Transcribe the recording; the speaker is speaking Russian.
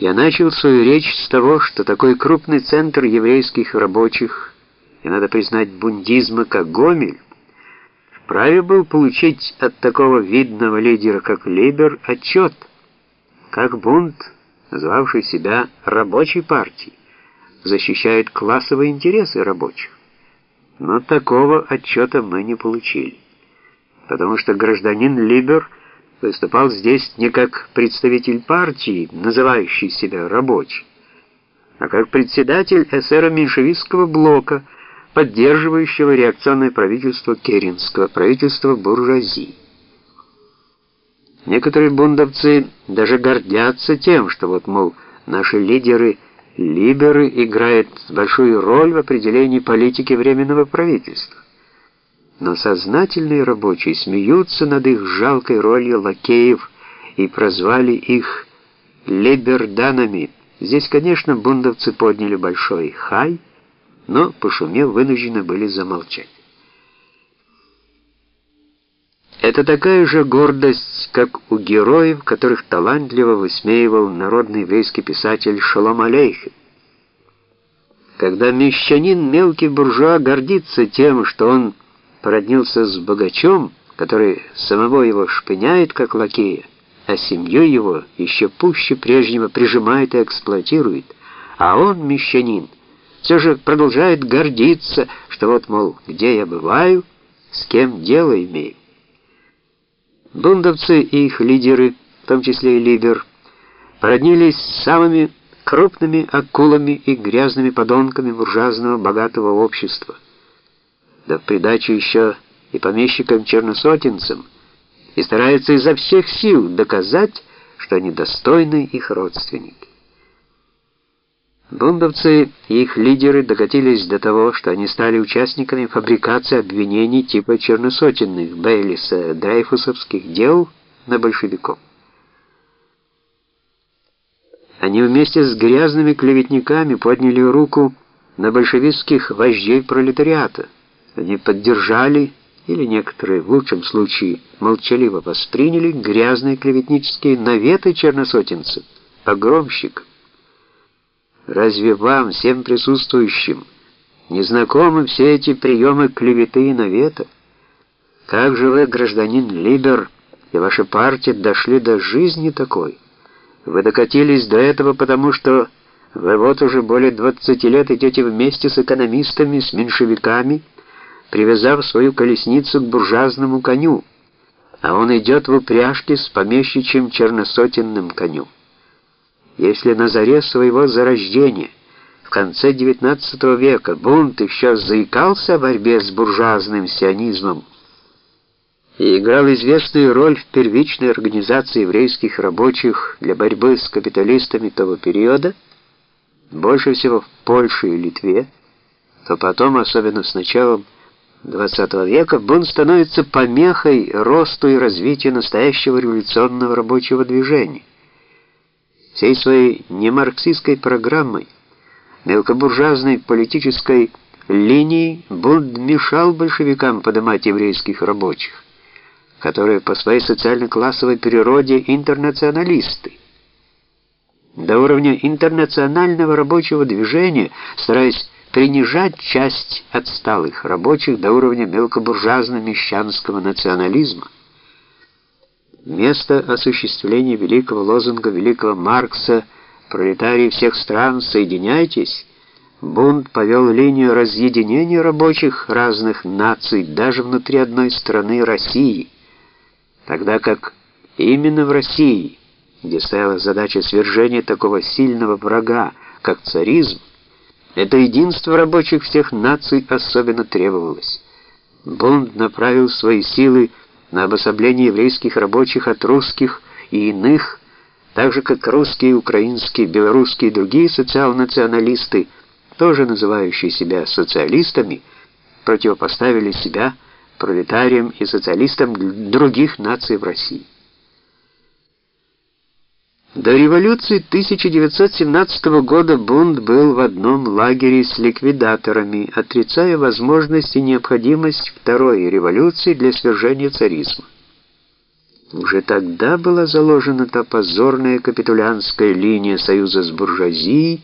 Я начал свою речь с того, что такой крупный центр еврейских рабочих, и надо признать бундизма, как Гомель, вправе был получить от такого видного лидера, как Либер, отчет, как бунт, назвавший себя рабочей партией, защищает классовые интересы рабочих. Но такого отчета мы не получили, потому что гражданин Либер выступал здесь не как представитель партии, называющий себя рабочим, а как председатель эсеро-меньшевистского блока, поддерживающего реакционное правительство Керенского, правительство буржуазии. Некоторые бундовцы даже гордятся тем, что вот, мол, наши лидеры, либеры, играют большую роль в определении политики Временного правительства. Но сознательные рабочие смеются над их жалкой ролью лакеев и прозвали их либерданами. Здесь, конечно, бундовцы подняли большой хай, но, пошумев, вынуждены были замолчать. Это такая же гордость, как у героев, которых талантливо высмеивал народный еврейский писатель Шолом Алейхи. Когда мещанин, мелкий буржуа, гордится тем, что он породнился с богачом, который самого его шпыняет, как лакея, а семью его еще пуще прежнего прижимает и эксплуатирует, а он, мещанин, все же продолжает гордиться, что вот, мол, где я бываю, с кем дело имею. Бундовцы и их лидеры, в том числе и Либер, породнились с самыми крупными акулами и грязными подонками буржуазного богатого общества. Да в придачу еще и помещикам-черносотенцам, и стараются изо всех сил доказать, что они достойны их родственники. Бундовцы и их лидеры докатились до того, что они стали участниками фабрикации обвинений типа черносотенных Бейлиса Дрейфусовских дел на большевиков. Они вместе с грязными клеветниками подняли руку на большевистских вождей пролетариата. Они поддержали, или некоторые в лучшем случае молчаливо восприняли грязные клеветнические наветы черносотенцев, погромщиков. Разве вам, всем присутствующим, не знакомы все эти приемы клеветы и навета? Как же вы, гражданин Либер, и ваша партия дошли до жизни такой? Вы докатились до этого, потому что вы вот уже более 20 лет идете вместе с экономистами, с меньшевиками, привязав свою колесницу к буржуазному коню, а он идет в упряжке с помещичьим черносотенным конем. Если на заре своего зарождения, в конце XIX века, бунт еще заикался о борьбе с буржуазным сионизмом и играл известную роль в первичной организации еврейских рабочих для борьбы с капиталистами того периода, больше всего в Польше и Литве, то потом, особенно с началом XX века, бунт становится помехой росту и развитию настоящего революционного рабочего движения всей своей немарксистской программой, мелкобуржуазной политической линией Бунд мешал большевикам поднимать еврейских рабочих, которые по своей социально-классовой природе интернационалисты. До уровня интернационального рабочего движения, стараясь принижать часть отсталых рабочих до уровня мелкобуржуазно-мещанского национализма. Вместо осуществления великого лозунга великого Маркса «Пролетарии всех стран, соединяйтесь», бунт повел линию разъединения рабочих разных наций даже внутри одной страны России, тогда как именно в России, где стояла задача свержения такого сильного врага, как царизм, это единство рабочих всех наций особенно требовалось. Бунт направил свои силы на обособление еврейских рабочих от русских и иных, так же как русские, украинские, белорусские и другие социал-националисты, тоже называющие себя социалистами, противопоставили себя пролетариям и социалистам других наций в России. До революции 1917 года бунт был в одном лагере с ликвидаторами, отрицая возможность и необходимость второй революции для свержения царизма. Уже тогда была заложена та позорная капитулянская линия союза с буржуазией,